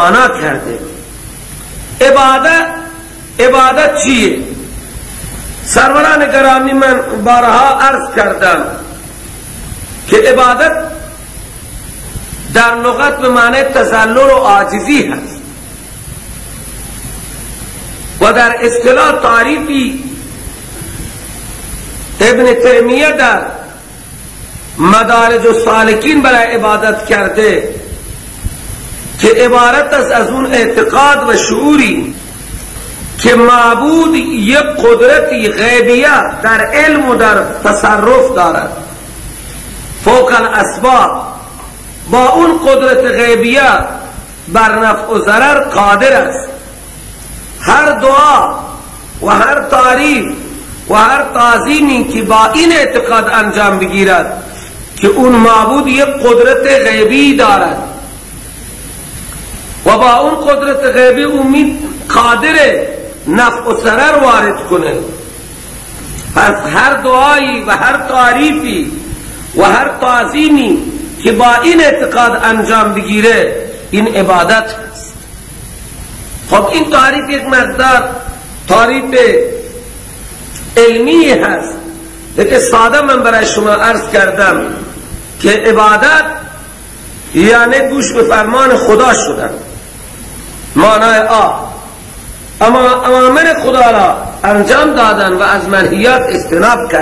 آنا کرده عبادت عبادت چیه سروران گرامی من بارها عرض کردم که عبادت در لغت به معنی تزلل و عاجزی هست و در اصطلاح تعریفی ابن تیمیه در مدارج و سالکین برای عبادت کرده که عبارت است از اون اعتقاد و شعوری که معبود یک قدرتی غیبیه در علم و در تصرف دارد. فوق الاسباب. با اون قدرت غیبیه بر نفع و ضرر قادر است. هر دعا و هر تعریف و هر تعظیمی که با این اعتقاد انجام بگیرد که اون معبود یک قدرت غیبی دارد. و با اون قدرت غیبی امید قادر نفع و ضرر وارد کنه. پس هر دعایی و هر تعریفی و هر تعظیمی که با این اعتقاد انجام بگیره این عبادت هست. خب این تعریف یک مقدار تعریف علمی هست. لیکن ساده من برای شما عرض کردم که عبادت یعنی گوش به فرمان خدا شدن. معنای آ. اما اوامر خدا را انجام دادن و از منحیات استناب کرد